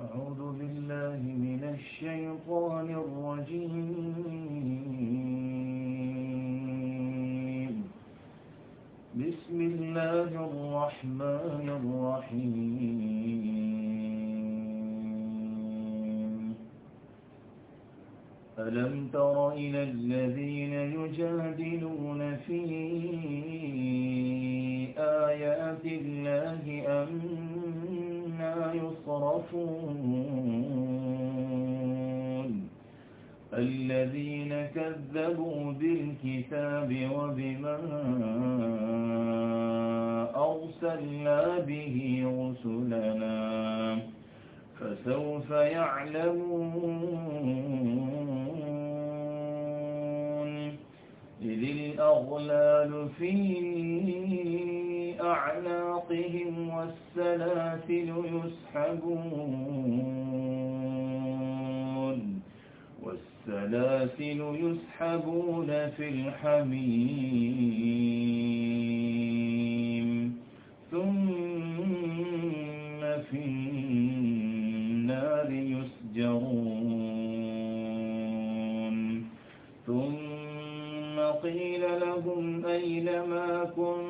أعوذ بالله من الشيطان الرجيم. بسم الله الرحمن الرحيم. ألم تر إلى الذين يجادلون في يصرفون الذين كذبوا بالكتاب وبما أرسلنا به رسلنا فسوف يعلمون. إذ الأغلال في أعناقهم والسلاسل يسحبون والسلاسل يسحبون في الحميم ثم في النار يسجرون ثم قيل لهم أين ما كنتم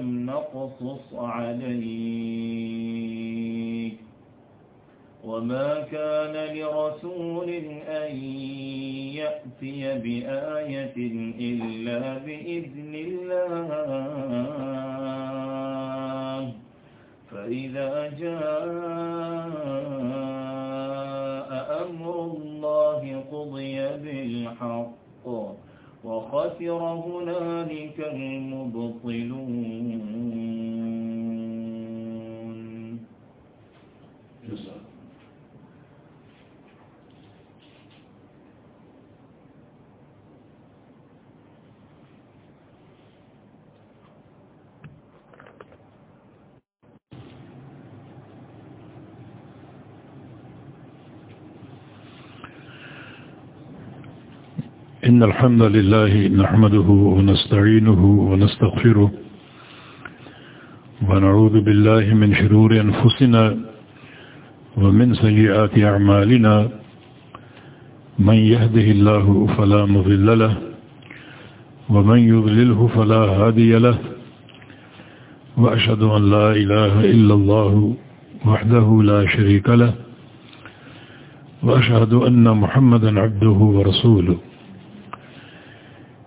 لم نقصص عليك. وما كان لرسول أن يأتي بآية إلا بإذن الله. فإذا جاء أمر الله قضي بالحق. وخسر هنالك المبطلون إن الحمد لله نحمده ونستعينه ونستغفره ونعوذ بالله من شرور أنفسنا ومن سيئات أعمالنا من يهده الله فلا مضل له ومن يضلله فلا هادي له وأشهد أن لا إله إلا الله وحده لا شريك له وأشهد أن محمدا عبده ورسوله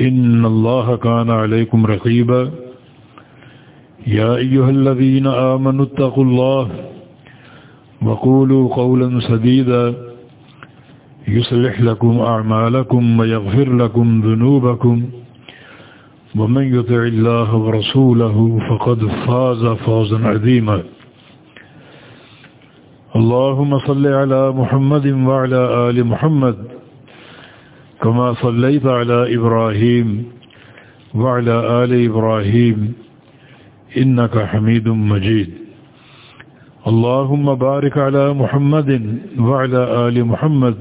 إن الله كان عليكم رقيبا. يا أيها الذين آمنوا اتقوا الله وقولوا قولا سديدا. يصلح لكم أعمالكم ويغفر لكم ذنوبكم. ومن يطع الله ورسوله فقد فاز فوزا عظيما. اللهم صل على محمد وعلى آل محمد. كما صليت على إبراهيم وعلى آل إبراهيم إنك حميد مجيد. اللهم بارك على محمد وعلى آل محمد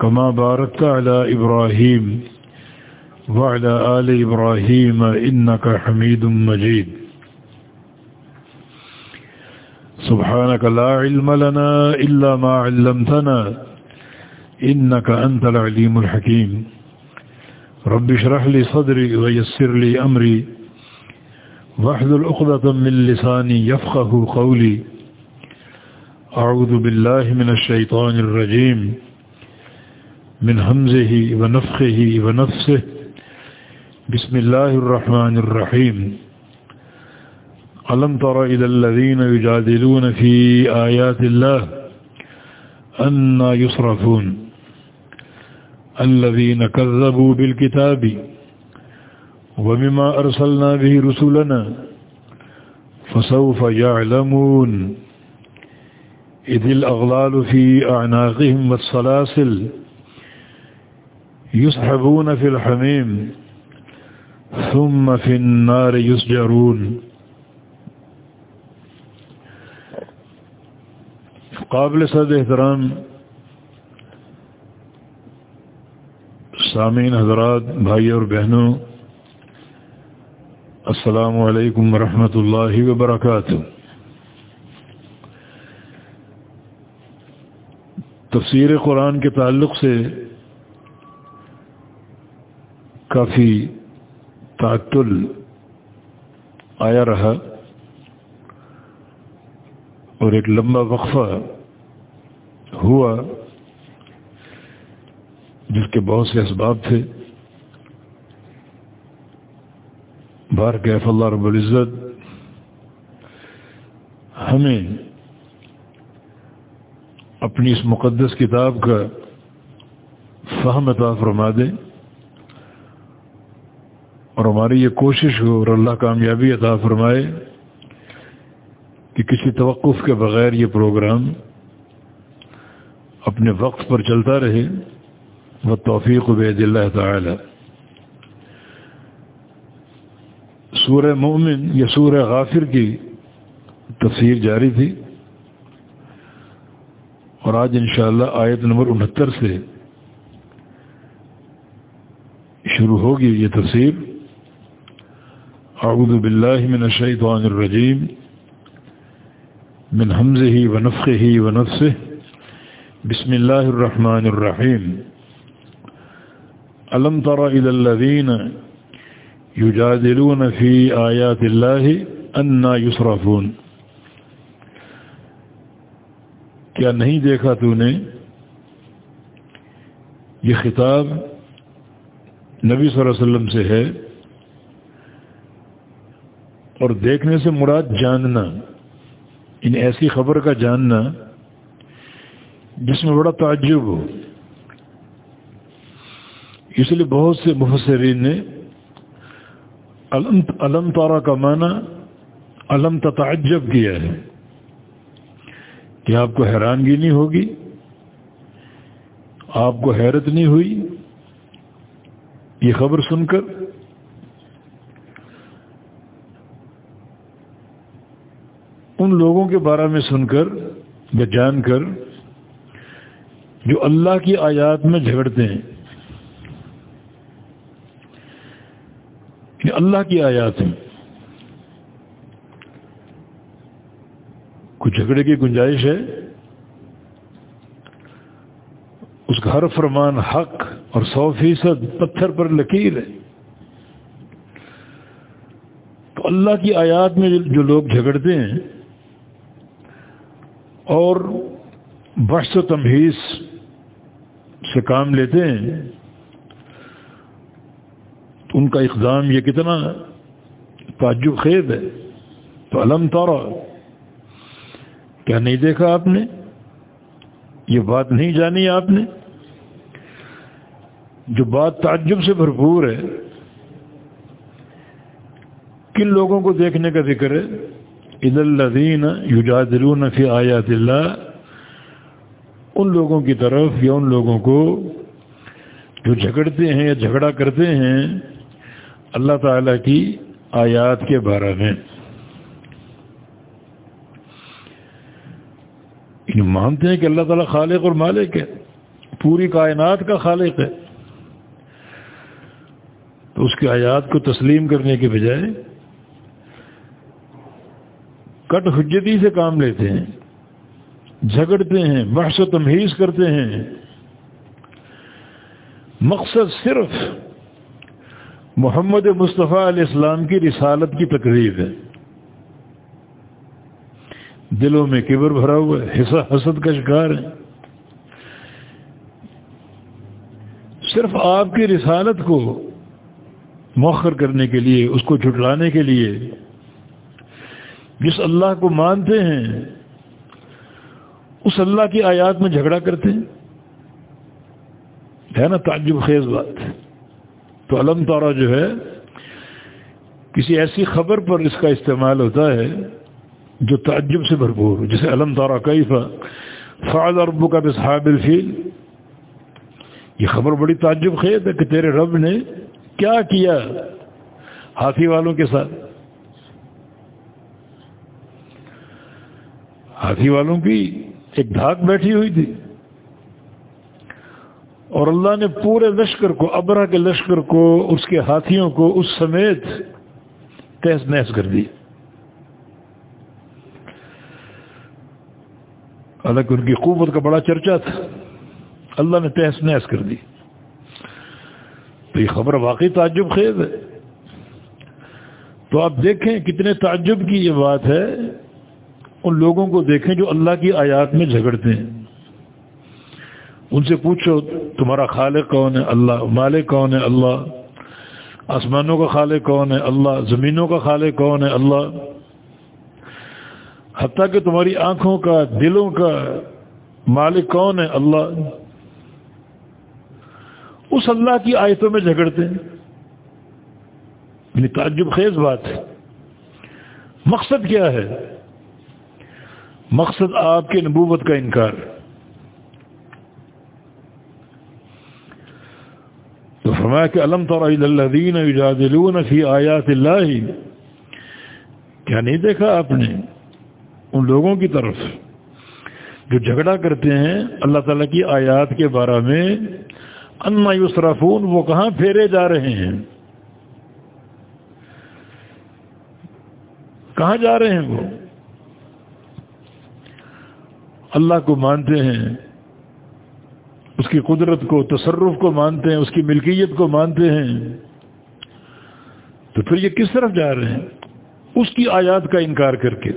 كما باركت على إبراهيم وعلى آل إبراهيم إنك حميد مجيد. سبحانك لا علم لنا إلا ما علمتنا إنك أنت العليم الحكيم. رب اشرح لي صدري ويسر لي أمري. واحلل عقدة من لساني يفقه قولي. أعوذ بالله من الشيطان الرجيم. من همزه ونفخه ونفسه. بسم الله الرحمن الرحيم. ألم تر إلى الذين يجادلون في آيات الله أن يصرفون. الذين كذبوا بالكتاب وبما أرسلنا به رسولنا فسوف يعلمون إذ الأغلال في أعناقهم والسلاسل يسحبون في الحميم ثم في النار يسجرون قابل صد احترام سامعین، حضرات، بھائی اور بہنوں، السلام علیکم ورحمۃ اللہ وبرکاتہ۔ تفسیر قرآن کے تعلق سے کافی تعطل آیا رہا اور ایک لمبا وقفہ ہوا۔ جس کے بہت سے اسباب تھے۔ بار کیف اللہ رب العزت، ہمیں اپنی اس مقدس کتاب کا فہم عطا فرما دے اور ہماری یہ کوشش ہو اور اللہ کامیابی عطا فرمائے کہ کسی توقف کے بغیر یہ پروگرام اپنے وقت پر چلتا رہے۔ وہ توفیق اللہ تعالی سورہ مومن یا سورہ غافر کی تفسیر جاری تھی اور آج انشاءاللہ آیت نمبر انہتر سے شروع ہوگی یہ تفسیر. اعوذ باللہ من الشیطان الرجیم، من حمزه ونفخه ونفسه بسم اللہ الرحمن الرحیم. علم تر الى الذين يجادلون في آيات الله أنا يصرفون؟ کیا نہیں دیکھا تو نے؟ یہ خطاب نبی صلی اللہ علیہ وسلم سے ہے۔ اور دیکھنے سے مراد جاننا ان ایسی خبر کا جاننا، جس میں بڑا تعجب ہو۔ اس لیے بہت سے مفسرین نے علم تارا کا معنی علم تتعجب کیا ہے کہ آپ کو حیرانگی نہیں ہوگی، آپ کو حیرت نہیں ہوئی یہ خبر سن کر؟ ان لوگوں کے بارے میں سن کر، یا جان کر، جو اللہ کی آیات میں جھگڑتے ہیں یہ اللہ کی آیات ہیں۔ کچھ جھگڑے کی گنجائش ہے؟ اس کا ہر فرمان حق اور سو فیصد پتھر پر لکیر ہے۔ تو اللہ کی آیات میں جو لوگ جھگڑتے ہیں اور بحث و تمہیز سے کام لیتے ہیں ان کا اقدام یہ کتنا تعجب خیز ہے۔ تو علم تورا کیا نہیں دیکھا آپ نے؟ یہ بات نہیں جانی آپ نے؟ جو بات تعجب سے بھرپور ہے، کن لوگوں کو دیکھنے کا ذکر ہے؟ عید الدین یوجادرون فی آیات اللہ ان لوگوں کی طرف یا ان لوگوں کو جو جھگڑتے ہیں یا جھگڑا کرتے ہیں اللہ تعالیٰ کی آیات کے بارے میں۔ یعنی مانتے ہیں کہ اللہ تعالیٰ خالق اور مالک ہے، پوری کائنات کا خالق ہے۔ تو اس کی آیات کو تسلیم کرنے کے بجائے کٹ حجتی سے کام لیتے ہیں، جھگڑتے ہیں بحث و تمہیز کرتے ہیں۔ مقصد صرف محمد مصطفیٰ علیہ السلام کی رسالت کی تقریب ہے۔ دلوں میں کبر بھرا ہوا ہے، حصہ حسد کا شکار ہے۔ صرف آپ کی رسالت کو مؤخر کرنے کے لیے، اس کو جھٹلانے کے لیے جس اللہ کو مانتے ہیں، اس اللہ کی آیات میں جھگڑا کرتے ہیں۔ ہے نا تعجب خیز بات۔ ہے تو علم تارا جو ہے، کسی ایسی خبر پر اس کا استعمال ہوتا ہے جو تعجب سے بھرپور جسے علم تارا کئی فعال اربو کا بصحاب الفیل۔ یہ خبر بڑی تعجب خیز ہے کہ تیرے رب نے کیا کیا ہاتھی والوں کے ساتھ۔ ہاتھی والوں کی ایک دھاک بیٹھی ہوئی تھی۔ اور اللہ نے پورے لشکر کو، ابرا کے لشکر کو، اس کے ہاتھیوں کو، اس سمیت تحس نحس کر دی۔ حالانکہ ان کی قوت کا بڑا چرچا تھا۔ اللہ نے تحس نحس کر دی۔ تو یہ خبر واقعی تعجب خیز ہے۔ تو آپ دیکھیں کتنے تعجب کی یہ بات ہے۔ ان لوگوں کو دیکھیں جو اللہ کی آیات میں جھگڑتے ہیں۔ ان سے پوچھو، تمہارا خالق کون ہے؟ اللہ، مالک کون ہے؟ اللہ. آسمانوں کا خالق کون ہے؟ اللہ. زمینوں کا خالق کون ہے؟ اللہ. حتیٰ کہ تمہاری آنکھوں کا، دلوں کا مالک کون ہے؟ اللہ. اس اللہ کی آیتوں میں جھگڑتے ہیں. یعنی تعجب خیز بات ہے. مقصد کیا ہے؟ مقصد آپ کے نبوت کا انکار. تو فرمایا کہ علم الذین یجادلون فی آیات اللہ؟ کیا نہیں دیکھا آپ نے؟ ان لوگوں کی طرف۔ جو جھگڑا کرتے ہیں، اللہ تعالیٰ کی آیات کے بارے میں، انا یسرفون وہ کہاں پھیرے جا رہے ہیں؟ کہاں جا رہے ہیں وہ؟ اللہ کو مانتے ہیں اس کی قدرت کو، تصرف کو مانتے ہیں، اس کی ملکیت کو مانتے ہیں۔ تو پھر یہ کس طرف جا رہے ہیں؟ اس کی آیات کا انکار کر کے۔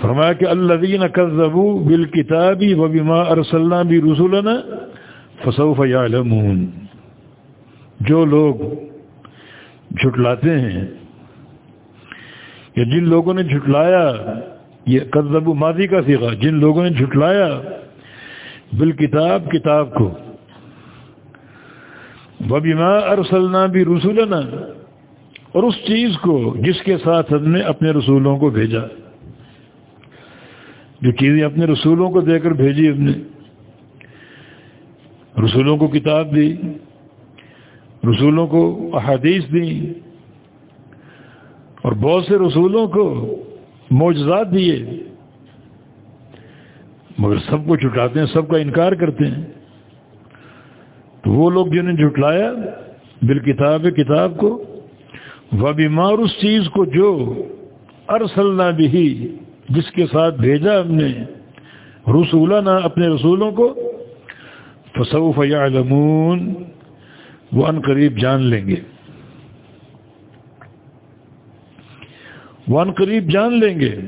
فرمایا کہ اللہ دین کذبو بال کتابی و بیما ارسلنا بھی رسولنا فصوف یعلمون۔ جو لوگ جھٹلاتے ہیں کہ جن لوگوں نے جھٹلایا یہ قذب ماضی کا سیکھا جن لوگوں نے جھٹلایا بالکتاب کتاب کو۔ وبیما ارسلنا بھی رسولنا اور اس چیز کو جس کے ساتھ ہم نے اپنے رسولوں کو بھیجا۔ جو چیزیں اپنے رسولوں کو دے کر بھیجی ہم نے۔ رسولوں کو کتاب دی۔ رسولوں کو احادیث دی۔ اور بہت سے رسولوں کو معجزات دیے مگر سب کو چھٹاتے ہیں، سب کا انکار کرتے ہیں۔ تو وہ لوگ جنہیں جھٹلایا، بالکتاب، کتاب کتاب کو وہ بیمار اس چیز کو جو ارسلنا بھی جس کے ساتھ بھیجا ہم نے رسولہ نہ اپنے رسولوں کو فصوف یعلمون وہ ان قریب جان لیں گے۔ ون قریب جان لیں گے۔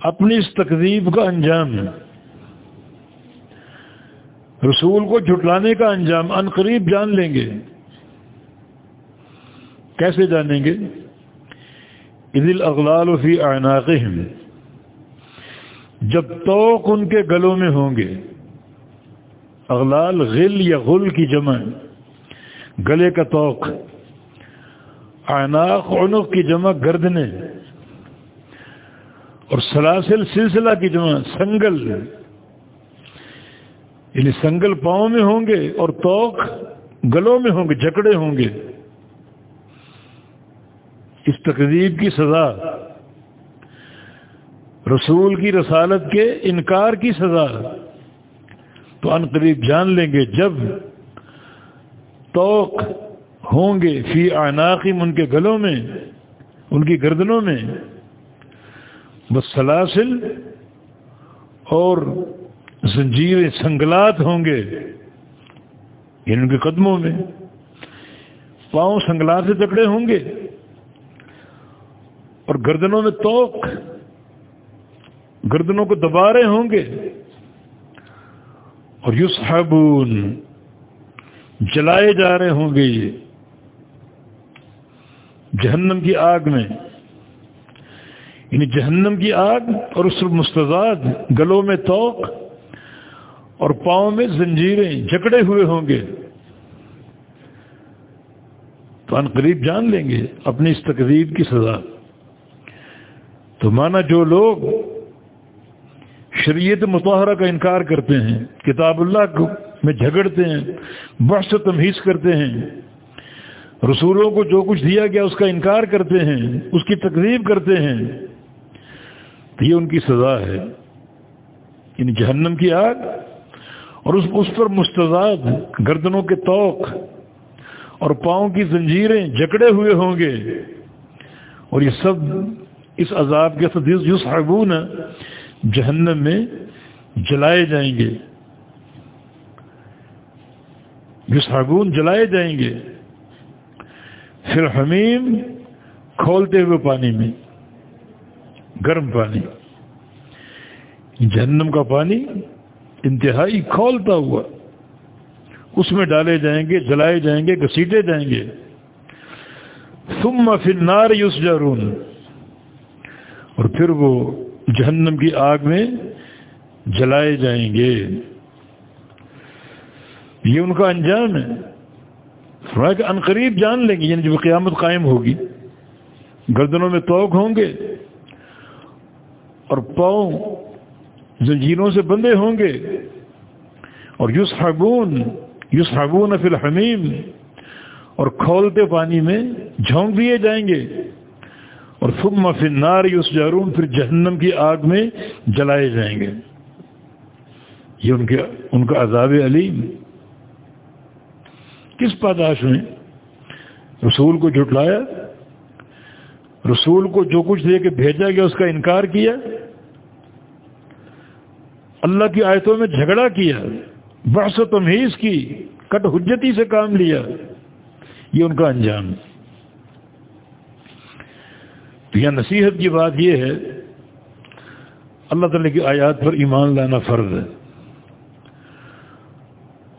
اپنی اس تقریب کا انجام۔ رسول کو جھٹلانے کا انجام۔ ان قریب جان لیں گے۔ کیسے جانیں گے؟ عید الاغلال فی اعناقہم جب توق ان کے گلوں میں ہوں گے۔ اغلال غل یا غل کی جمع۔ گلے کا توق۔ آناق عنق کی جمع گردنے اور سلاسل سلسلہ کی جمع سنگل یعنی سنگل پاؤں میں ہوں گے اور توق گلوں میں ہوں گے جکڑے ہوں گے۔ اس تقریب کی سزا، رسول کی رسالت کے انکار کی سزا۔ تو ان قریب جان لیں گے جب توق ہوں گے فی عناقم ان کے گلوں میں، ان کی گردنوں میں بس سلاسل اور زنجیر سنگلات ہوں گے یعنی ان کے قدموں میں۔ پاؤں سنگلات سے تکڑے ہوں گے اور گردنوں میں توق گردنوں کو دبارے ہوں گے۔ اور یوس جلائے جا رہے ہوں گے۔ یہ جہنم کی آگ میں۔ یعنی جہنم کی آگ اور اس مستضاد گلوں میں توق اور پاؤں میں زنجیریں جکڑے ہوئے ہوں گے۔ تو ان قریب جان لیں گے اپنی اس تقریب کی سزا۔ تو مانا جو لوگ شریعت مطالعہ کا انکار کرتے ہیں، کتاب اللہ میں جھگڑتے ہیں، بحث و تمہیز کرتے ہیں رسولوں کو جو کچھ دیا گیا اس کا انکار کرتے ہیں، اس کی تقریب کرتے ہیں، تو یہ ان کی سزا ہے۔ یعنی جہنم کی آگ اور اس اس پر مستضاد گردنوں کے توق اور پاؤں کی زنجیریں جکڑے ہوئے ہوں گے۔ اور یہ سب اس عذاب کے ساتھ یوس جہنم میں جلائے جائیں گے۔ جس حگون جلائے جائیں گے۔ پھر حمیم کھولتے ہوئے پانی میں گرم پانی جہنم کا پانی انتہائی کھولتا ہوا اس میں ڈالے جائیں گے جلائے جائیں گے گسیٹے جائیں گے ثم پھر نار یوس جارون اور پھر وہ جہنم کی آگ میں جلائے جائیں گے یہ ان کا انجام ہے کہ عنقریب جان لیں گے یعنی جب قیامت قائم ہوگی۔ گردنوں میں توق ہوں گے اور پاؤں زنجیروں سے بندے ہوں گے۔ اور یوس حگون یوس حگون فی الحمیم، اور کھولتے پانی میں جھونک دیے جائیں گے۔ اور ثم فی النار یوس جارون پھر جہنم کی آگ میں جلائے جائیں گے۔ یہ ان کے، ان کا عذاب علیم۔ کس پاداش میں؟ رسول کو جھٹلایا، رسول کو جو کچھ دے کے بھیجا گیا، اس کا انکار کیا، اللہ کی آیتوں میں جھگڑا کیا، بحث و تمہیز کی، کٹ حجتی سے کام لیا، یہ ان کا انجام۔ تو یہ نصیحت کی بات یہ ہے، اللہ تعالی کی آیات پر ایمان لانا فرض ہے۔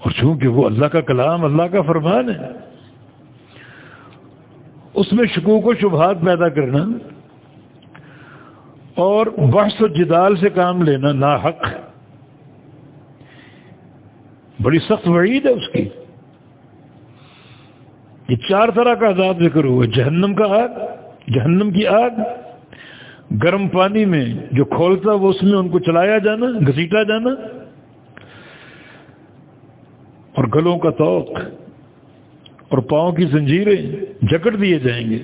اور چونکہ وہ اللہ کا کلام، اللہ کا فرمان ہے، اس میں شکوک و شبہات پیدا کرنا اور بحث و جدال سے کام لینا نا حق بڑی سخت وعید ہے اس کی۔ یہ چار طرح کا عذاب ذکر ہوا۔ جہنم کا آگ، جہنم کی آگ، گرم پانی میں جو کھولتا وہ اس میں ان کو چلایا جانا، گھسیٹا جانا اور گلوں کا توق اور پاؤں کی زنجیریں جکڑ دیے جائیں گے۔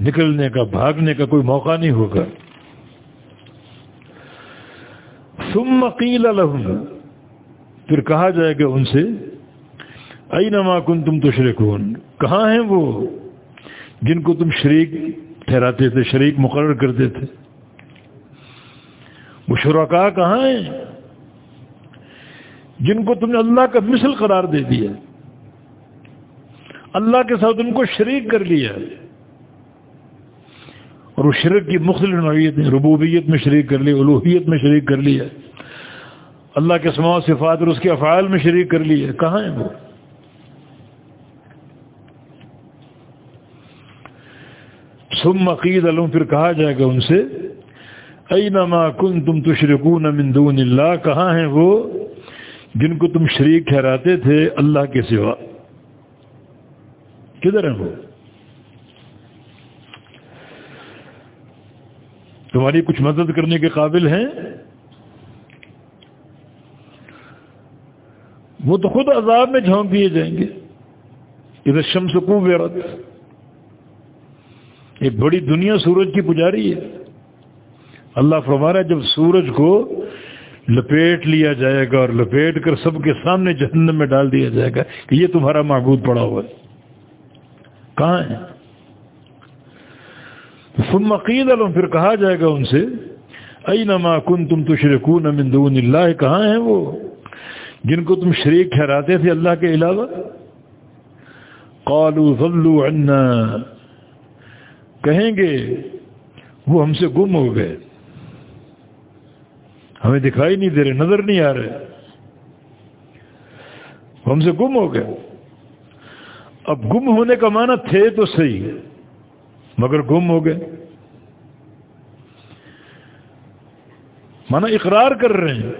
نکلنے کا، بھاگنے کا کوئی موقع نہیں ہوگا۔ ثم قیل لهم۔ پھر کہا جائے گا ان سے اینما کنتم تشرکون؟ کہاں ہیں وہ جن کو تم شریک ٹھہراتے تھے، شریک مقرر کرتے تھے؟ وہ شرکا کہاں ہیں؟ جن کو تم نے اللہ کا مثل قرار دے دیا اللہ کے ساتھ ان کو شریک کر لیا اور اس شرک کی مختلف نوعیت ربوبیت میں شریک کر لی الوحیت میں شریک کر لیا اللہ کے سما صفات اور اس کے افعال میں شریک کر لیے کہاں ہیں وہ؟ سم عقید علوم پھر کہا جائے گا ان سے اینما کن تم تشرکون من دون اللہ؟ کہاں ہیں وہ؟ جن کو تم شریک ٹھہراتے تھے اللہ کے سوا۔ کدھر ہیں وہ؟ تمہاری کچھ مدد کرنے کے قابل ہیں؟ وہ تو خود عذاب میں جھونک دیے جائیں گے۔ ادھر شمس کو رت ایک بڑی دنیا سورج کی پجاری ہے۔ اللہ فرمارا جب سورج کو لپیٹ لیا جائے گا اور لپیٹ کر سب کے سامنے جہنم میں ڈال دیا جائے گا کہ یہ تمہارا معبود پڑا ہوا ہے۔ کہاں ہے؟ ثم قیل علم پھر کہا جائے گا ان سے اینما کن تم تشرکون من دون اللہ؟ کہاں ہیں وہ؟ جن کو تم شریک ٹھہراتے تھے اللہ کے علاوہ۔ قالوا، ظلوا عنا. کہیں گے، وہ ہم سے گم ہو گئے۔ ہمیں دکھائی نہیں دے رہے، نظر نہیں آ رہے۔ ہم سے گم ہو گئے۔ اب گم ہونے کا معنی تھے تو صحیح مگر گم ہو گئے۔ مانا اقرار کر رہے ہیں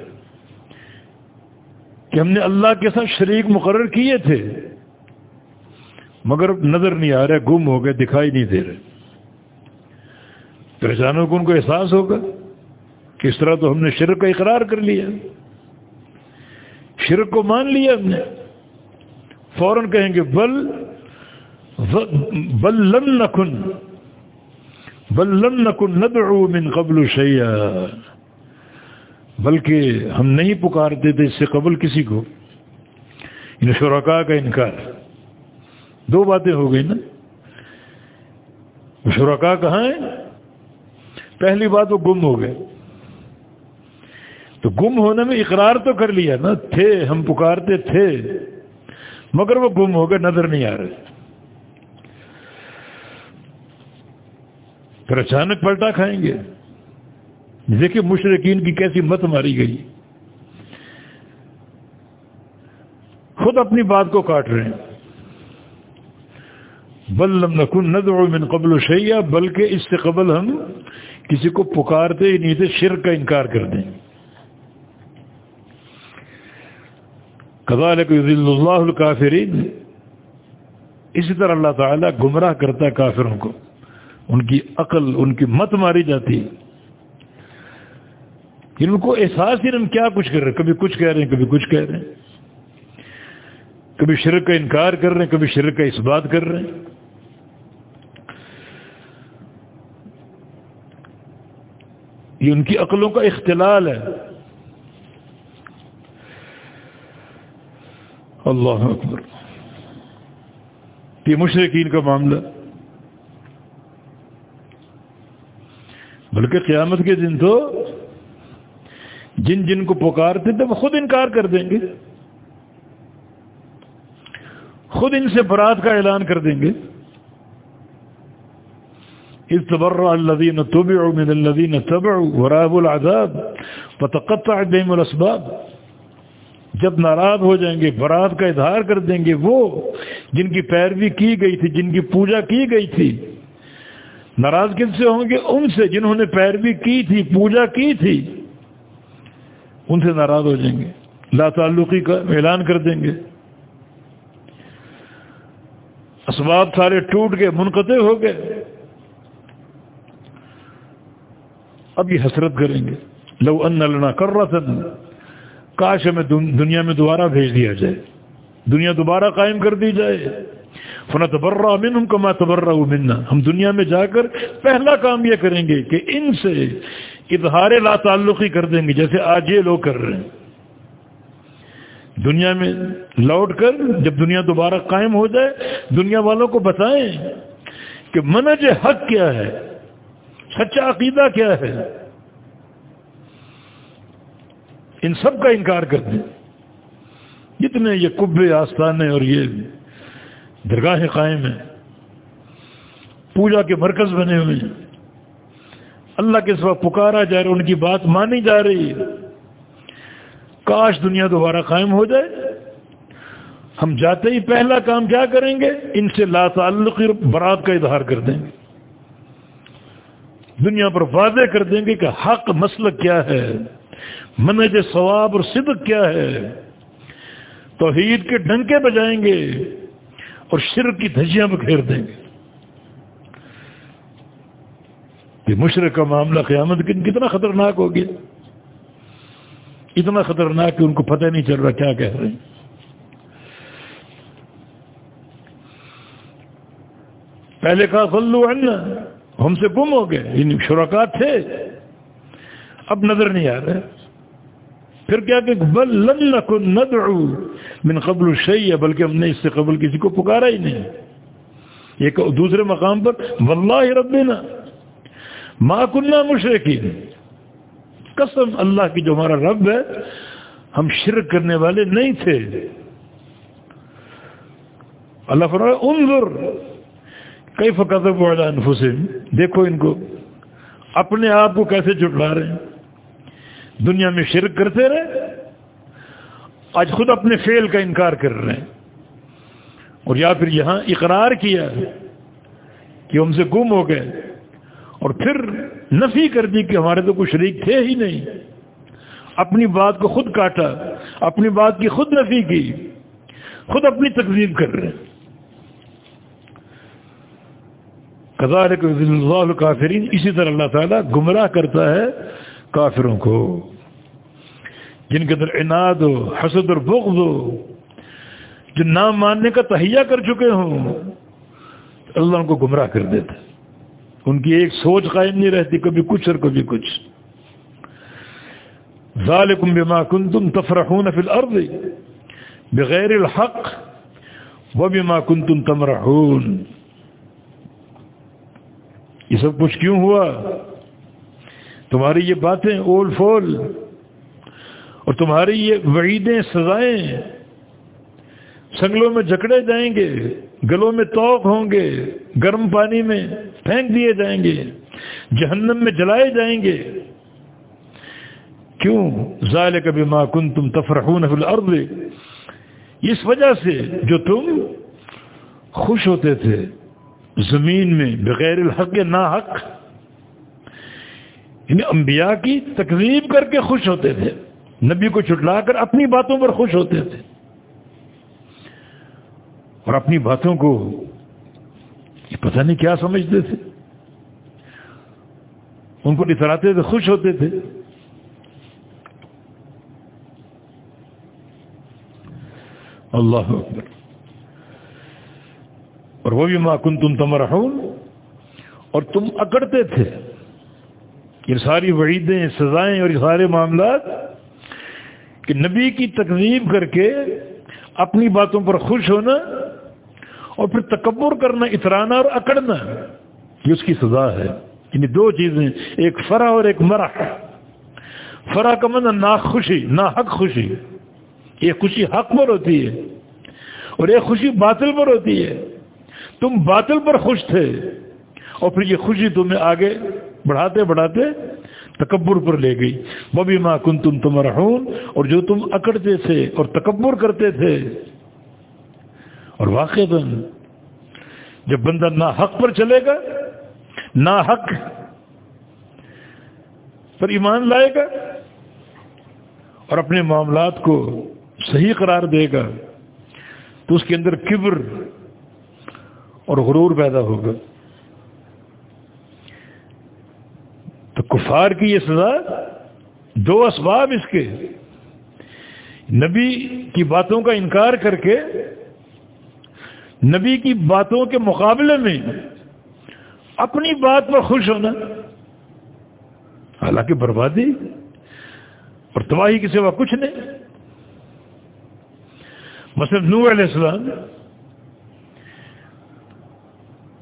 کہ ہم نے اللہ کے ساتھ شریک مقرر کیے تھے، مگر نظر نہیں آ رہے گم ہو گئے، دکھائی نہیں دے رہے۔ پریشانوں کو ان کو احساس ہوگا۔ کہ اس طرح تو ہم نے شرک کا اقرار کر لیا شرک کو مان لیا ہم نے فوراً کہیں گے بل بل لم نکن، بل لم نکن ندعو من قبل شیا بلکہ ہم نہیں پکارتے تھے اس سے قبل کسی کو۔ ان شرکا کا انکار۔ دو باتیں ہو گئی نا۔ شرکا کہاں ہے پہلی بات وہ گم ہو گئے۔ تو گم ہونے میں اقرار تو کر لیا نا، تھے، ہم پکارتے تھے، مگر وہ گم ہو گئے، نظر نہیں آ رہے۔ پھر اچانک پلٹا کھائیں گے۔ دیکھیں مشرقین کی کیسی مت ماری گئی۔ خود اپنی بات کو کاٹ رہے ہیں۔ بل لم نکن ندعو من قبل و شیا بلکہ اس سے قبل ہم کسی کو پکارتے ہی نہیں تھے، شرک کا انکار کر دیں۔ کذالک یذل اللہ الکافرین۔ اسی طرح اللہ تعالیٰ گمراہ کرتا ہے کافروں کو۔ ان کی عقل، ان کی مت ماری جاتی۔ ان کو احساس ہی ہم کیا کچھ کر رہے ہیں کبھی کچھ کہہ رہے ہیں کبھی کچھ کہہ رہے۔ ہیں کبھی شرک کا انکار کر رہے ہیں کبھی شرک کا اس بات کر رہے۔ ہیں یہ ان کی عقلوں کا اختلال ہے۔ اللہ اکبر۔ یہ مشرقین کا معاملہ۔ بلکہ قیامت کے دن تو جن جن کو پکارتے تھے وہ خود انکار کر دیں گے۔ خود ان سے برات کا اعلان کر دیں گے۔ استبرع الذين تبعوا من الذين تبعوا وراب العذاب فتقطع بهم الاسباب جب ناراض ہو جائیں گے، برات کا اظہار کر دیں گے، وہ جن کی پیروی کی گئی تھی، جن کی پوجا کی گئی تھی، ناراض کن سے ہوں گے؟ ان سے جنہوں نے پیروی کی تھی، پوجا کی تھی، ان سے ناراض ہو جائیں گے۔ لا تعلقی کا اعلان کر دیں گے۔ اسباب سارے ٹوٹ گئے، منقطع ہو گئے۔ اب یہ حسرت کریں گے۔ لو ان لنا کر رہا تھا کاش ہمیں دنیا میں دوبارہ بھیج دیا جائے۔ دنیا دوبارہ قائم کر دی جائے۔ فنا تبرہ من ہم کما تبرہ منا۔ ہم دنیا میں جا کر پہلا کام یہ کریں گے کہ ان سے اظہار لا تعلقی کر دیں گے، جیسے آج یہ لوگ کر رہے ہیں۔ دنیا میں لوٹ کر جب دنیا دوبارہ قائم ہو جائے، دنیا والوں کو بتائیں کہ منج حق کیا ہے؟ سچا عقیدہ کیا ہے؟ ان سب کا انکار کر دیں جتنے یہ کب آستانے اور یہ درگاہیں قائم ہیں، پوجا کے مرکز بنے ہوئے ہیں۔ اللہ کے سوا پکارا جا رہا ان کی بات مانی جا رہی ہے۔ کاش دنیا دوبارہ قائم ہو جائے۔ ہم جاتے ہی پہلا کام کیا کریں گے؟ ان سے لا تعلقی برات کا اظہار کر دیں گے۔ دنیا پر واضح کر دیں گے کہ حق مسلک کیا ہے۔ منج ثواب اور صدق کیا ہے؟ توحید کے ڈنکے بجائیں گے اور شرک کی دھجیاں بکھیر دیں گے۔ یہ مشرق کا معاملہ قیامت کتنا خطرناک ہو گیا۔ اتنا خطرناک کہ ان کو پتہ نہیں چل رہا کیا کہہ رہے ہیں۔ پہلے کہا فلو عنا، ہم سے گم ہو گئے یعنی ان شرکات تھے۔ اب نظر نہیں آ رہے پھر کیا کہ بل نکن ندعو من قبل الشیء بلکہ ہم نے اس سے قبل کسی کو پکارا ہی نہیں۔ ایک دوسرے مقام پر، واللہ ربنا، ما کننا مشرقین قسم اللہ کی جو ہمارا رب ہے، ہم شرک کرنے والے نہیں تھے۔ اللہ فرمائے انظر کئی فقط انفسم دیکھو ان کو، اپنے آپ کو کیسے جٹلا رہے ہیں۔ دنیا میں شرک کرتے رہے، آج خود اپنے فیل کا انکار کر رہے ہیں۔ اور یا پھر یہاں اقرار کیا کہ ہم سے گم ہو گئے، اور پھر نفی کر دی کہ ہمارے تو کوئی شریک تھے ہی نہیں۔ اپنی بات کو خود کاٹا، اپنی بات کی خود نفی کی، خود اپنی تقزیب کر رہے ہیں۔ کزار کافرین اسی طرح اللہ تعالیٰ گمراہ کرتا ہے کافروں کو، جن کے اندر اناد ہو حسد اور بغض ہو جو نام ماننے کا تہیا کر چکے ہوں، اللہ ان کو گمراہ کر دیتا ان کی ایک سوچ قائم نہیں رہتی، کبھی کچھ اور کبھی کچھ۔ ذالکم بما کنتم تفرحون فی الارض بغیر الحق وبما کنتم تمرحون۔ یہ سب کچھ کیوں ہوا؟ تمہاری یہ باتیں اول فول اور تمہاری یہ وعیدیں، سزائیں سنگلوں میں جکڑے جائیں گے، گلوں میں توق ہوں گے، گرم پانی میں پھینک دیے جائیں گے، جہنم میں جلائے جائیں گے۔ کیوں؟ ظال کبھی ماں کن تم تفرحون الارض۔ اس وجہ سے جو تم خوش ہوتے تھے زمین میں بغیر الحق نا حق یعنی انبیاء کی تقریب کر کے خوش ہوتے تھے۔ نبی کو چھٹلا کر اپنی باتوں پر خوش ہوتے تھے۔ اور اپنی باتوں کو پتہ نہیں کیا سمجھتے تھے۔ ان کو اتراتے تھے خوش ہوتے تھے۔ اللہ اکبر۔ اور وہ بھی ماں کن تم تمر اور تم اکڑتے تھے۔ یہ ساری وعیدیں، سزائیں اور یہ سارے معاملات کہ نبی کی تقزیب کر کے اپنی باتوں پر خوش ہونا اور پھر تکبر کرنا، اترانا اور اکڑنا، یہ اس کی سزا ہے۔ یعنی دو چیزیں، ایک فرا اور ایک مرا فرا کا من نا خوشی نا حق خوشی۔ یہ خوشی حق پر ہوتی ہے اور ایک خوشی باطل پر ہوتی ہے۔ تم باطل پر خوش تھے اور پھر یہ خوشی تمہیں آگے بڑھاتے بڑھاتے تکبر پر لے گئی۔ وہ بھی ماں کن تم تم اور جو تم اکڑتے تھے اور تکبر کرتے تھے۔ اور واقع جب بندہ نہ حق پر چلے گا نہ حق پر ایمان لائے گا اور اپنے معاملات کو صحیح قرار دے گا، تو اس کے اندر کبر اور غرور پیدا ہوگا تو کفار کی یہ سزا دو اسباب اس کے نبی کی باتوں کا انکار کر کے نبی کی باتوں کے مقابلے میں اپنی بات پر خوش ہونا حالانکہ بربادی اور تباہی کے سوا کچھ نہیں۔ مثلا نو علیہ السلام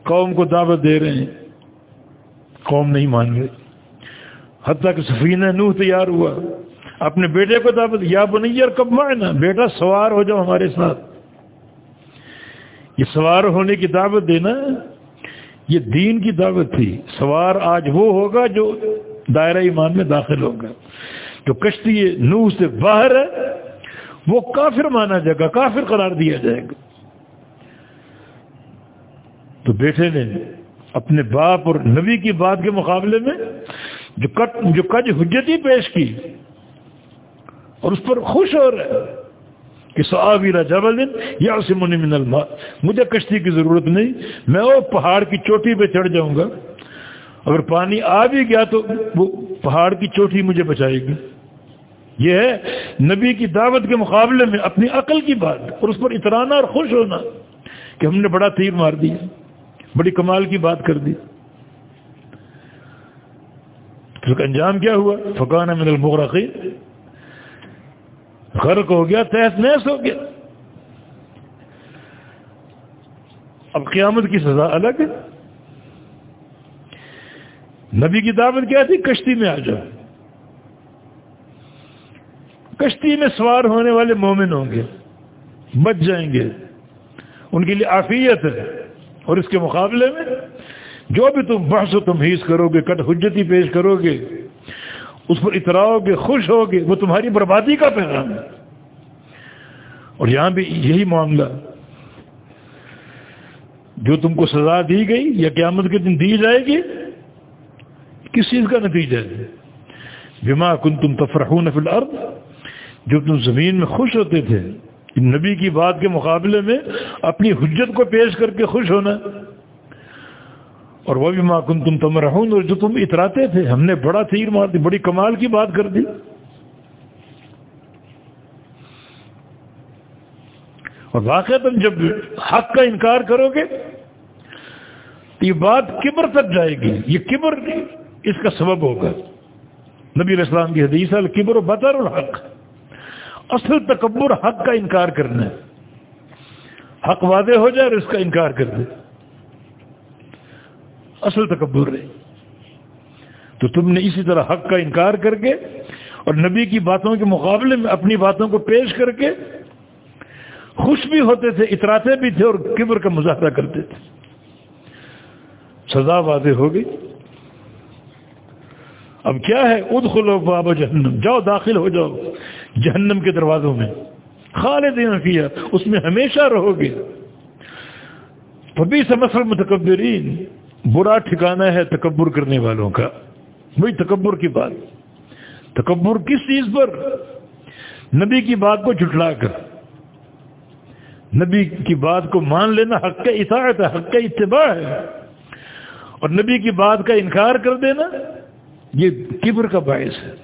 قوم کو دعوت دے رہے ہیں، قوم نہیں مان رہے۔ حتیٰ کہ سفینہ نوح تیار ہوا۔ اپنے بیٹے کو دعوت، یا بنیر کب مارنا بیٹا سوار ہو جاؤ ہمارے ساتھ۔ یہ سوار ہونے کی دعوت دینا، یہ دین کی دعوت تھی۔ سوار آج وہ ہوگا جو دائرہ ایمان میں داخل ہوگا۔ جو کشتی نو سے باہر ہے، وہ کافر مانا جائے گا، کافر قرار دیا جائے گا۔ تو بیٹے نے اپنے باپ اور نبی کی بات کے مقابلے میں جو کٹ جو کج حجتی پیش کی اور اس پر خوش ہو رہا ہے کہ سویرا جبل یا من الماء۔ مجھے کشتی کی ضرورت نہیں، میں وہ پہاڑ کی چوٹی پہ چڑھ جاؤں گا۔ اگر پانی آ بھی گیا تو وہ پہاڑ کی چوٹی مجھے بچائے گی۔ یہ ہے نبی کی دعوت کے مقابلے میں اپنی عقل کی بات اور اس پر اترانا اور خوش ہونا کہ ہم نے بڑا تیر مار دیا، بڑی کمال کی بات کر دی۔ کا انجام کیا ہوا؟ فقان من المغرقین غرق ہو گیا، تحت نیس ہو گیا۔ اب قیامت کی سزا الگ ہے۔ نبی کی دعوت کیا تھی؟ کشتی میں آ جاؤ۔ کشتی میں سوار ہونے والے مومن ہوں گے۔ بچ جائیں گے۔ ان کے لیے آفیت ہے۔ اور اس کے مقابلے میں جو بھی تم بحث و تمہیز کرو گے، کٹ حجتی پیش کرو گے، اس پر اتراؤ گے، خوش ہوگے وہ تمہاری بربادی کا پیغام ہے۔ اور یہاں بھی یہی معاملہ۔ جو تم کو سزا دی گئی یا قیامت کے دن دی جائے گی، کس چیز کا نتیجہ ہے؟ بما کن تم تفرحون فی الارض جو تم زمین میں خوش ہوتے تھے، نبی کی بات کے مقابلے میں اپنی حجت کو پیش کر کے خوش ہونا۔ اور وہ بھی ماں کن تم تم رہوں اور جو تم اتراتے تھے، ہم نے بڑا تیر مار دی، بڑی کمال کی بات کر دی۔ اور واقع تم جب حق کا انکار کرو گے تو یہ بات کبر تک جائے گی، یہ کبر اس کا سبب ہوگا۔ نبی السلام کی حدیث الکبر و بطر الحق، اصل تکبر حق کا انکار کرنا ہے۔ حق واضح ہو جائے اور اس کا انکار کر دے۔ اصل تکبر رہے۔ تو تم نے اسی طرح حق کا انکار کر کے اور نبی کی باتوں کے مقابلے میں اپنی باتوں کو پیش کر کے خوش بھی ہوتے تھے، اتراتے بھی تھے اور کبر کا مظاہرہ کرتے تھے۔ سزا واضح ہو گئی۔ اب کیا ہے؟ ادخلو بابا جہنم۔ جاؤ داخل ہو جاؤ۔ جہنم کے دروازوں میں۔ خالدین کیا اس میں ہمیشہ رہو گے۔ سمسل متکبرین برا ٹھکانا ہے تکبر کرنے والوں کا۔ وہی تکبر کی بات۔ تکبر کس چیز پر؟ نبی کی بات کو جھٹلا کر۔ نبی کی بات کو مان لینا حق کا اطاعت ہے، حق کا اتباع ہے۔ اور نبی کی بات کا انکار کر دینا، یہ کبر کا باعث ہے۔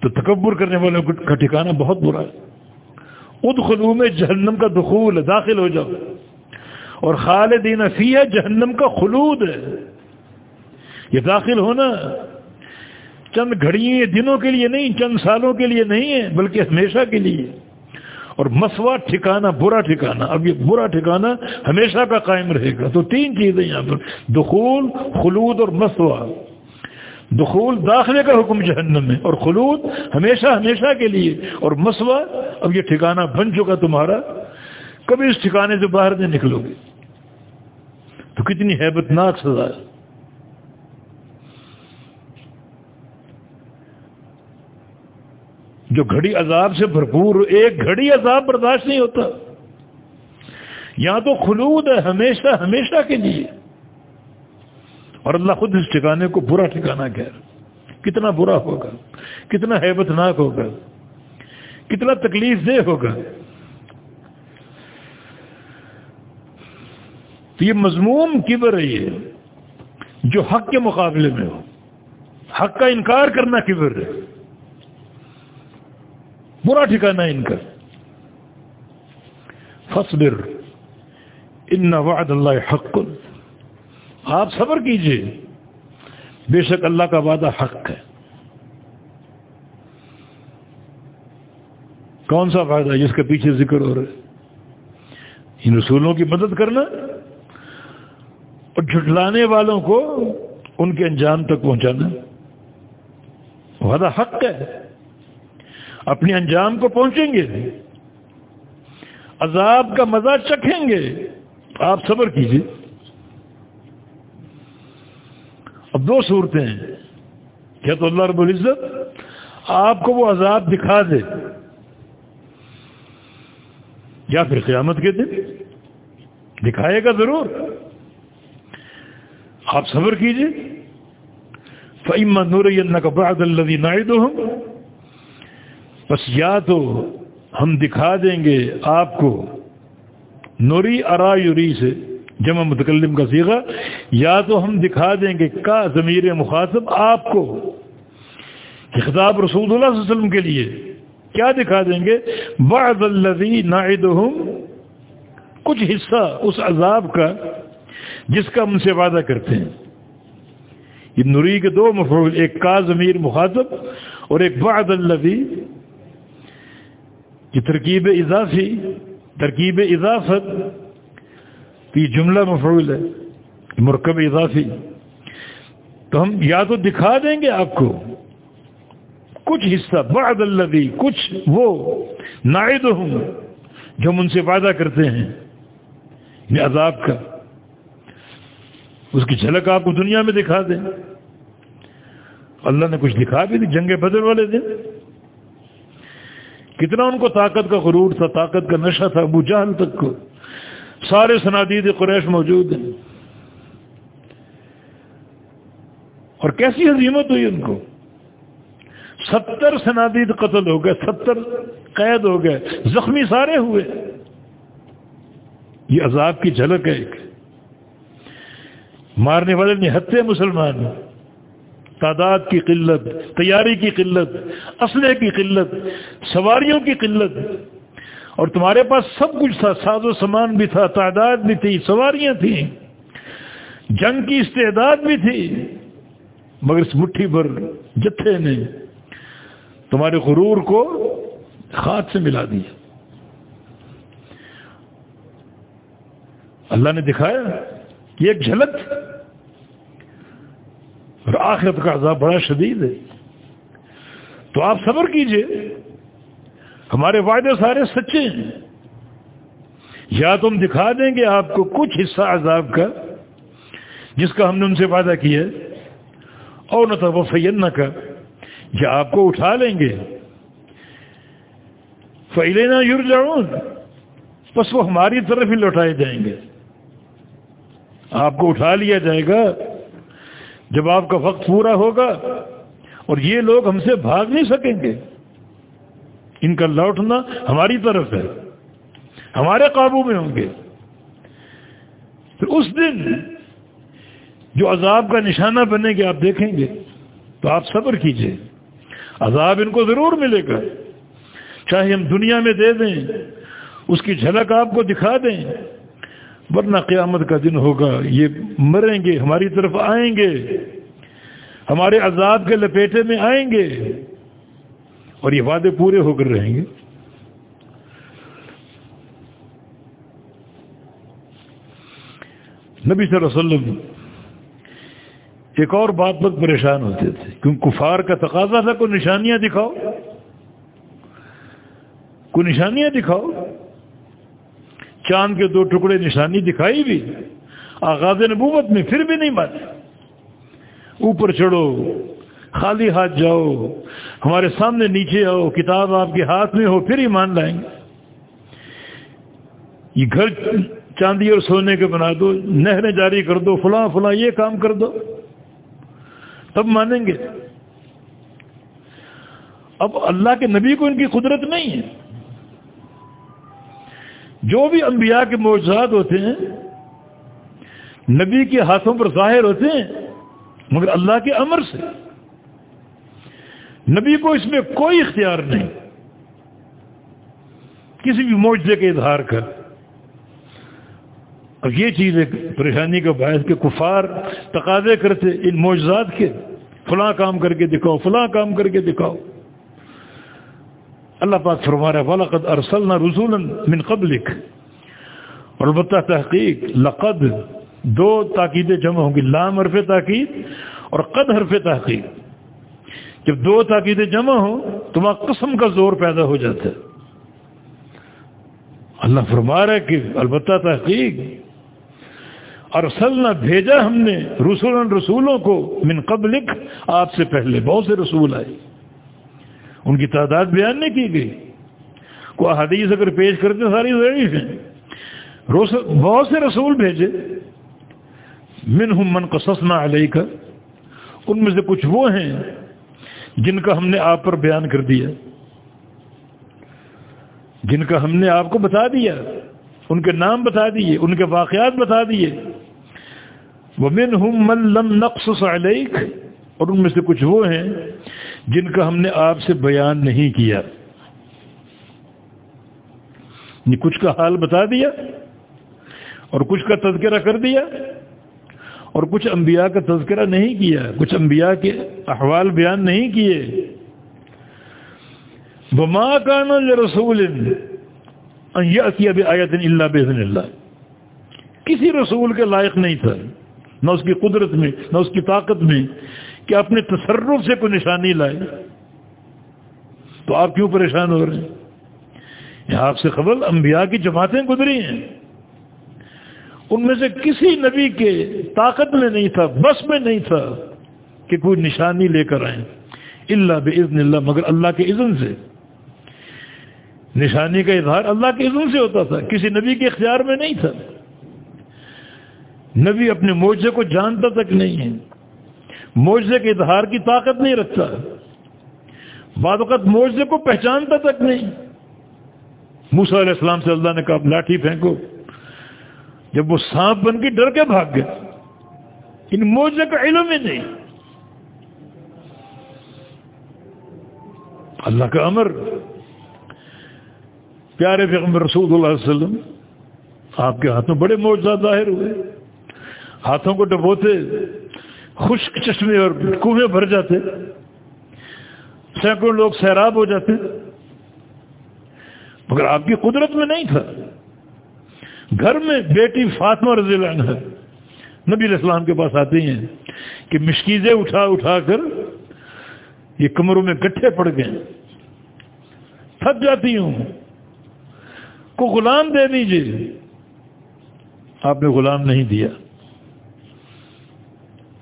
تو تکبر کرنے والوں کا ٹھکانا بہت برا ہے۔ ادخلو میں جہنم کا دخول داخل ہو جاؤ۔ اور خالدین فیہ جہنم کا خلود ہے۔ یہ داخل ہونا چند گھڑی دنوں کے لیے نہیں، چند سالوں کے لیے نہیں ہے، بلکہ ہمیشہ کے لیے۔ اور مسوا ٹھکانا برا ٹھکانا اب یہ برا ٹھکانا ہمیشہ کا قائم رہے گا۔ تو تین چیزیں یہاں پر۔ دخول، خلود اور مسوا دخول داخلے کا حکم جہنم میں، اور خلود ہمیشہ ہمیشہ کے لیے۔ اور مسوا اب یہ ٹھکانا بن چکا تمہارا۔ کبھی اس ٹھکانے سے باہر نہیں نکلو گے۔ تو کتنی حیبت ناک سزا ہے جو گھڑی عذاب سے بھرپور ایک گھڑی عذاب برداشت نہیں ہوتا یہاں تو خلود ہے ہمیشہ ہمیشہ کے لیے اور اللہ خود اس ٹھکانے کو برا ٹھکانا کہہ کتنا برا ہوگا کتنا حیبت ناک ہوگا کتنا تکلیف دہ ہوگا تو یہ مضموم کبر ہے یہ، جو حق کے مقابلے میں ہو۔ حق کا انکار کرنا کبر ہے۔ برا ٹھکانا ان کا۔ فصبر ان وعد اللہ حق۔ آپ صبر کیجیے۔ بے شک اللہ کا وعدہ حق ہے۔ کون سا فائدہ جس کے پیچھے ذکر ہو رہا ہے؟ ان رسولوں کی مدد کرنا۔ اور جھٹلانے والوں کو ان کے انجام تک پہنچانا وعدہ حق ہے۔ اپنے انجام کو پہنچیں گے۔ عذاب کا مزہ چکھیں گے۔ آپ صبر کیجیے اب دو صورتیں ہیں۔ کیا تو اللہ رب العزت آپ کو وہ عذاب دکھا دے۔ یا پھر قیامت کے دن دکھائے گا ضرور۔ آپ صبر کیجیے۔ فعیم نور کا بعد اللہ نائد بس یا تو ہم دکھا دیں گے آپ کو۔ نوری ارا یوری سے جمع متکلم کا سیگا یا تو ہم دکھا دیں گے کا ضمیر مخاطب آپ کو۔ کہ خطاب رسول اللہ صلی اللہ علیہ وسلم کے لیے کیا دکھا دیں گے؟ بعض الذی نعدہم کچھ حصہ اس عذاب کا جس کا ہم سے وعدہ کرتے ہیں۔ یہ نوری کے دو مفعول، ایک کا ضمیر مخاطب اور ایک بعض الذی کی ترکیب اضافی، ترکیب اضافت یہ جملہ مفعول ہے، مرکب اضافی۔ تو ہم یا تو دکھا دیں گے آپ کو، کچھ حصہ بعد الذی، کچھ وہ نائد ہوں جو ہم ان سے وعدہ کرتے ہیں یہ عذاب کا۔ اس کی جھلک آپ کو دنیا میں دکھا دیں۔ اللہ نے کچھ دکھا بھی دی جنگ بدر والے دن۔ کتنا ان کو طاقت کا غرور تھا، طاقت کا نشہ تھا، ابو جہل تک کو۔ سارے سنادید قریش موجود ہیں۔ اور کیسی حضیمت ہوئی ان کو۔ ستر سنادید قتل ہو گئے، ستر قید ہو گئے، زخمی سارے ہوئے۔ یہ عذاب کی جھلک ہے ایک۔ مارنے والے نہتے مسلمان تعداد کی قلت، تیاری کی قلت، اسلحے کی قلت، سواریوں کی قلت۔ اور تمہارے پاس سب کچھ تھا، ساز و سامان بھی تھا، تعداد بھی تھی، سواریاں تھیں۔ جنگ کی استعداد بھی تھی، مگر اس مٹھی پر جتھے نے تمہارے غرور کو ہاتھ سے ملا دیا۔ اللہ نے دکھایا، یہ ایک جھلک اور آخرت کا عذاب بڑا شدید ہے۔ تو آپ صبر کیجیے۔ ہمارے وعدے سارے سچے ہیں۔ یا تم دکھا دیں گے آپ کو کچھ حصہ عذاب کا، جس کا ہم نے ان سے وعدہ کیا اور نہ تو وہ فین کا یا آپ کو اٹھا لیں گے۔ فیلینا یور جاؤں بس وہ ہماری طرف ہی لوٹائے جائیں گے۔ آپ کو اٹھا لیا جائے گا۔ جب آپ کا وقت پورا ہوگا اور یہ لوگ ہم سے بھاگ نہیں سکیں گے۔ ان کا لوٹنا ہماری طرف ہے۔ ہمارے قابو میں ہوں گے۔ پھر اس دن جو عذاب کا نشانہ بنے گے آپ دیکھیں گے تو آپ صبر کیجیے۔ عذاب ان کو ضرور ملے گا۔ چاہے ہم دنیا میں دے دیں، اس کی جھلک آپ کو دکھا دیں۔ ورنہ قیامت کا دن ہوگا۔ یہ مریں گے، ہماری طرف آئیں گے۔ ہمارے عذاب کے لپیٹے میں آئیں گے۔ اور یہ وعدے پورے ہو کر رہیں گے۔ نبی صلی اللہ علیہ وسلم ایک اور بات پر پریشان ہوتے تھے۔ کیونکہ کفار کا تقاضا تھا، کوئی نشانیاں دکھاؤ۔ کوئی نشانیاں دکھاؤ۔ چاند کے دو ٹکڑے نشانی دکھائی بھی، آغاز نبوت میں پھر بھی نہیں مانے اوپر چڑھو، خالی ہاتھ جاؤ، ہمارے سامنے نیچے آؤ، کتاب آپ کے ہاتھ میں ہو، پھر ہی مان لائیں گے۔ یہ گھر چاندی اور سونے کے بنا دو، نہریں جاری کر دو، فلاں فلاں یہ کام کر دو۔ تب مانیں گے۔ اب اللہ کے نبی کو ان کی قدرت نہیں ہے۔ جو بھی انبیاء کے معجزات ہوتے ہیں، نبی کے ہاتھوں پر ظاہر ہوتے ہیں، مگر اللہ کے امر سے۔ نبی کو اس میں کوئی اختیار نہیں۔ کسی بھی معجزے کے اظہار کر۔ اب یہ چیز ایک پریشانی کا باعث کہ کفار تقاضے کرتے، ان معجزات کے، فلاں کام کر کے دکھاؤ، فلاں کام کر کے دکھاؤ۔ اللہ پاک فرما رہا فلاقد ارسلنا رسولا من قبلک اور البتہ تحقیق، لقد دو تاکیدیں جمع ہوں گی لام حرف تاکید اور قد حرف تحقیق. جب دو تاکیدیں جمع ہوں تو وہاں قسم کا زور پیدا ہو جاتا ہے. اللہ فرما رہا ہے کہ البتہ تحقیق، ارسلنا بھیجا ہم نے رسول رسولوں کو من قبلک آپ سے پہلے بہت سے رسول آئے. ان کی تعداد بیان نہیں کی گئی۔ کو حدیث اگر پیش کرتے ساری ضعیف ہیں۔ بہت سے رسول بھیجے۔ من ہم من قصصنا علیہ کا ان میں سے کچھ وہ ہیں جن کا ہم نے آپ پر بیان کر دیا۔ جن کا ہم نے آپ کو بتا دیا۔ ان کے نام بتا دیے، ان کے واقعات بتا دیے۔ وہ من ہم من لم نقص علیک۔ اور ان میں سے کچھ وہ ہیں جن کا ہم نے آپ سے بیان نہیں کیا۔ کچھ کا حال بتا دیا اور کچھ کا تذکرہ کر دیا اور کچھ انبیاء کا تذکرہ نہیں کیا، کچھ انبیاء کے احوال بیان نہیں کیے۔ بما کان رسول آیت اللہ بزن اللہ کسی رسول کے لائق نہیں تھا، نہ اس کی قدرت میں، نہ اس کی طاقت میں۔ کہ اپنے تصرف سے کوئی نشانی لائے تو آپ کیوں پریشان ہو رہے ہیں؟ یہاں آپ سے قبل انبیاء کی جماعتیں گزری ہیں۔ ان میں سے کسی نبی کے طاقت میں نہیں تھا، بس میں نہیں تھا کہ کوئی نشانی لے کر آئیں۔ اللہ بزن اللہ، مگر اللہ کے اذن سے۔ نشانی کا اظہار اللہ کے اذن سے ہوتا تھا، کسی نبی کے اختیار میں نہیں تھا۔ نبی اپنے معجزے کو جانتا تک نہیں ہے۔ معجزے کے اظہار کی طاقت نہیں رکھتا۔ بعد وقت معجزے کو پہچانتا تک نہیں۔ موسا علیہ السلام سے اللہ نے کہا لاٹھی پھینکو۔ جب وہ سانپ بن کے ڈر کے بھاگ گئے۔ ان موجے کا علم ہی نہیں۔ اللہ کا امر۔ پیارے پیغمبر رسول اللہ علیہ وسلم، آپ کے ہاتھوں بڑے موجود ظاہر ہوئے۔ ہاتھوں کو ڈبوتے۔ خشک چشمے اور کنویں بھر جاتے، سینکڑوں لوگ سیراب ہو جاتے، مگر آپ کی قدرت میں نہیں تھا۔ گھر میں بیٹی فاطمہ رضی اللہ عنہ نبی علیہ السلام کے پاس آتی ہیں کہ مشکیزیں اٹھا اٹھا کر یہ کمروں میں گٹھے پڑ گئے۔ تھک جاتی ہوں۔ کو غلام دے دیجیے آپ نے غلام نہیں دیا۔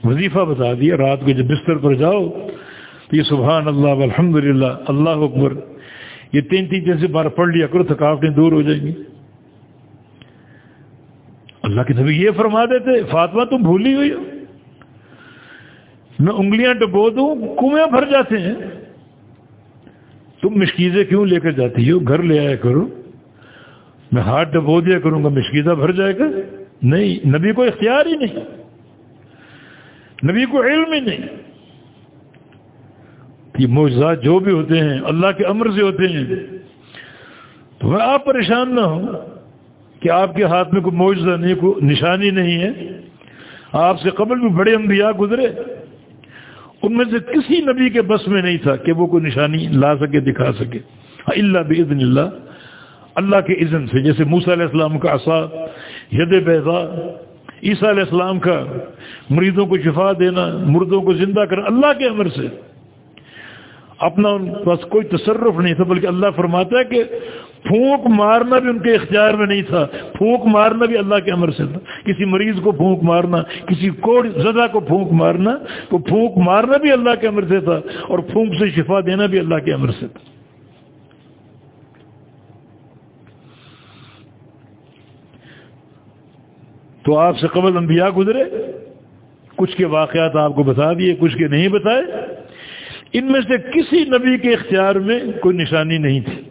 وظیفہ بتا دیا، رات کو جب بستر پر جاؤ تو یہ سبحان اللہ الحمد للہ اللہ اکبر۔ یہ تین تین جیسے بار پڑھ لیا کرو، تھکاوٹیں دور ہو جائیں گی۔ اللہ کے نبی یہ فرما دیتے، فاطمہ تم بھولی ہوئی ہو۔ میں انگلیاں ڈبو دوں، کنویں بھر جاتے ہیں۔ تم مشکیزیں کیوں لے کر جاتی ہو؟ گھر لے آیا کرو۔ میں ہاتھ ڈبو دیا کروں گا، مشکیزہ بھر جائے گا۔ نہیں، نبی کو اختیار ہی نہیں۔ نبی کو علم ہی نہیں۔ یہ موجزات جو بھی ہوتے ہیں، اللہ کے امر سے ہوتے ہیں۔ تو میں آپ پریشان نہ ہوں کہ آپ کے ہاتھ میں کوئی معجزہ نہیں، کوئی نشانی نہیں ہے۔ آپ سے قبل بھی بڑے انبیاء گزرے۔ ان میں سے کسی نبی کے بس میں نہیں تھا کہ وہ کوئی نشانی لا سکے، دکھا سکے۔ اللہ بزن اللہ۔ اللہ کے اذن سے، جیسے موسیٰ علیہ السلام کا عصا، ید بیضا عیسیٰ علیہ السلام کا مریضوں کو شفا دینا، مردوں کو زندہ کرنا، اللہ کے عمر سے۔ اپنا ان پاس کوئی تصرف نہیں تھا، بلکہ اللہ فرماتا ہے کہ پھونک مارنا بھی ان کے اختیار میں نہیں تھا، پھونک مارنا بھی اللہ کے امر سے تھا۔ کسی مریض کو پھونک مارنا، کسی کوڑ زدہ کو پھونک مارنا، تو پھونک مارنا بھی اللہ کے امر سے تھا اور پھونک سے شفا دینا بھی اللہ کے امر سے تھا۔ تو آپ سے قبل انبیاء گزرے؟ کچھ کے واقعات آپ کو بتا دیے، کچھ کے نہیں بتائے؟ ان میں سے کسی نبی کے اختیار میں کوئی نشانی نہیں تھی۔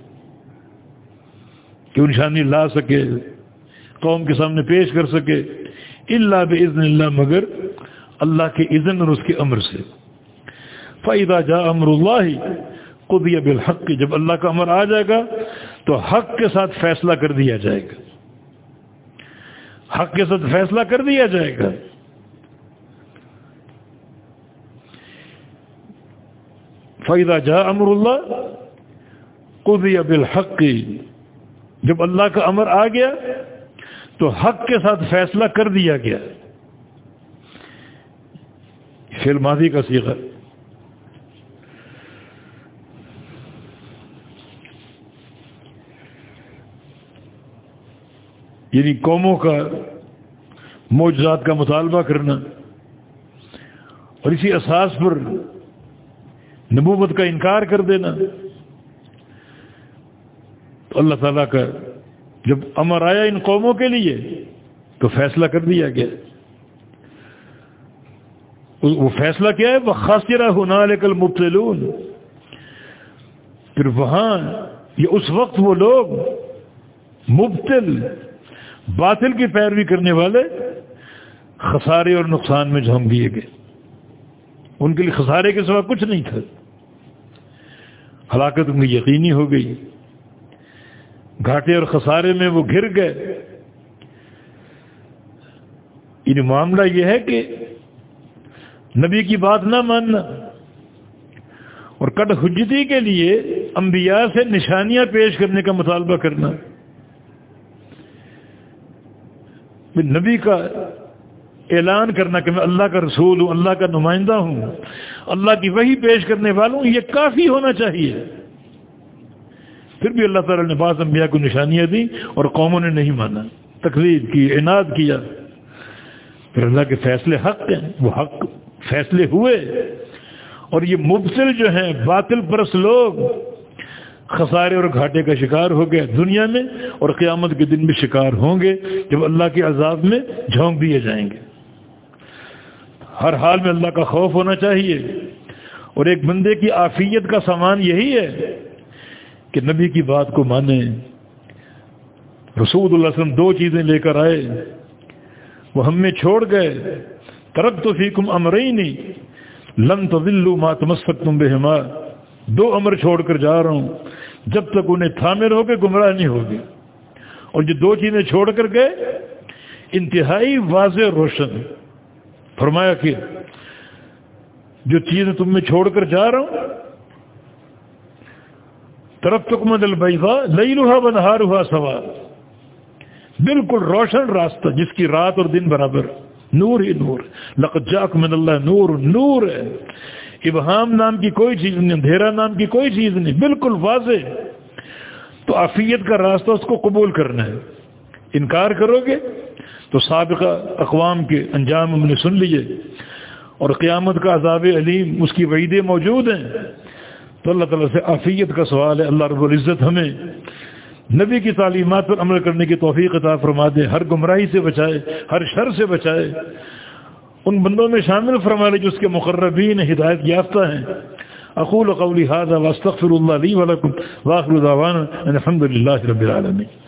کہ وہ نشانی لا سکے؟ قوم کے سامنے پیش کر سکے؟ اللہ بزن اللہ، مگر اللہ کے اذن اور اس کے امر سے۔ فائدہ جا امر اللہ قدی بالحق، جب اللہ کا امر آ جائے گا، تو حق کے ساتھ فیصلہ کر دیا جائے گا۔ حق کے ساتھ فیصلہ کر دیا جائے گا۔ فائدہ جا امر اللہ قدی بالحق۔ جب اللہ کا امر آ گیا، تو حق کے ساتھ فیصلہ کر دیا گیا۔ فی ماضی کا سیکھا یعنی قوموں کا موجزات کا مطالبہ کرنا اور اسی اساس پر نبوت کا انکار کر دینا تو اللہ تعالیٰ کا جب امر آیا ان قوموں کے لیے تو فیصلہ کر دیا گیا۔ وہ فیصلہ کیا ہے؟ وہ خاصرہ ہونا کل مبتلون پھر وہاں یہ اس وقت وہ لوگ مبتل باطل کی پیروی کرنے والے خسارے اور نقصان میں جھونک دیے گئے۔ ان کے لیے خسارے کے سوا کچھ نہیں تھا۔ ہلاکت ان کی یقینی ہو گئی۔ گھاٹے اور خسارے میں وہ گر گئے۔ ان معاملہ یہ ہے کہ نبی کی بات نہ ماننا اور کٹ حجتی کے لیے انبیاء سے نشانیاں پیش کرنے کا مطالبہ کرنا۔ نبی کا اعلان کرنا کہ میں اللہ کا رسول ہوں، اللہ کا نمائندہ ہوں۔ اللہ کی وہی پیش کرنے والوں، یہ کافی ہونا چاہیے۔ پھر بھی اللہ تعالی نے بعض انبیاء کو نشانیاں دی اور قوموں نے نہیں مانا۔ تقریر کی، عناد کیا۔ پھر اللہ کے فیصلے حق ہیں، وہ حق فیصلے ہوئے۔ اور یہ مبتل جو ہیں، باطل پرس لوگ خسارے اور گھاٹے کا شکار ہو گئے دنیا میں اور قیامت کے دن بھی شکار ہوں گے جب اللہ کے عذاب میں جھونک دیے جائیں گے۔ ہر حال میں اللہ کا خوف ہونا چاہیے۔ اور ایک بندے کی آفیت کا سامان یہی ہے کہ نبی کی بات کو مانے رسول اللہ علیہ وسلم دو چیزیں لے کر آئے۔ وہ ہم میں چھوڑ گئے۔ ترک تو فیکم امرئی نہیں لن تو دلو مات تم دو امر چھوڑ کر جا رہا ہوں۔ جب تک انہیں تھامے رہو گے، گمراہ نہیں ہوگی اور جو دو چیزیں چھوڑ کر گئے، انتہائی واضح روشن فرمایا کہ جو چیزیں تم میں چھوڑ کر جا رہا ہوں، طرف تک مدل بھائیفا لئی روحا بنہا روحا سوا۔ بالکل روشن راستہ، جس کی رات اور دن برابر۔ نور ہی نور۔ لقد جاک من اللہ نور نور ہے۔ ابہام نام کی کوئی چیز نہیں، اندھیرا نام کی کوئی چیز نہیں، بالکل واضح تو عفیت کا راستہ اس کو قبول کرنا ہے۔ انکار کرو گے تو سابقہ اقوام کے انجام ہم نے سن لیے۔ اور قیامت کا عذاب علیم، اس کی وعیدیں موجود ہیں۔ تو اللہ تعالیٰ سے عفیت کا سوال ہے۔ اللہ رب العزت ہمیں نبی کی تعلیمات پر عمل کرنے کی توفیق عطا فرما دے، ہر گمراہی سے بچائے، ہر شر سے بچائے۔ ان بندوں میں شامل فرما لے جو اس کے مقربین ہدایت یافتہ ہیں۔ اقول قولی هذا واستغفر الله لي ولكم واخر دعوانا الحمد لله رب العالمين۔